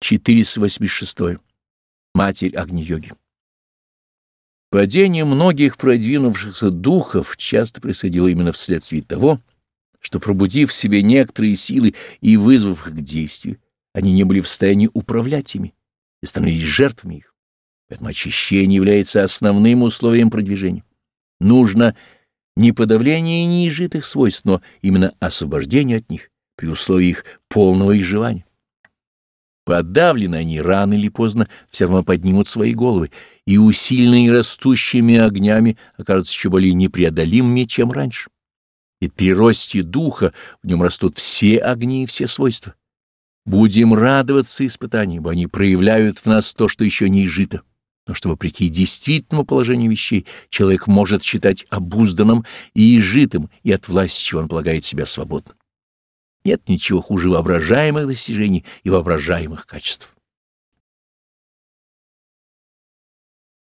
486. Матерь Агни-йоги. Падение многих продвинувшихся духов часто происходило именно вследствие того, что, пробудив в себе некоторые силы и вызвав их к действию, они не были в состоянии управлять ими и становились жертвами их. Поэтому очищение является основным условием продвижения. Нужно не подавление неизжитых свойств, но именно освобождение от них при условии их полного изживания. Подавлены они рано или поздно все равно поднимут свои головы, и усиленные растущими огнями окажутся еще более непреодолимыми, чем раньше. И при росте духа в нем растут все огни и все свойства. Будем радоваться испытаниям, они проявляют в нас то, что еще не изжито. Но что, вопреки действительному положению вещей, человек может считать обузданным и изжитым, и от власти, чего он полагает себя свободным. Нет ничего хуже воображаемых достижений и воображаемых качеств.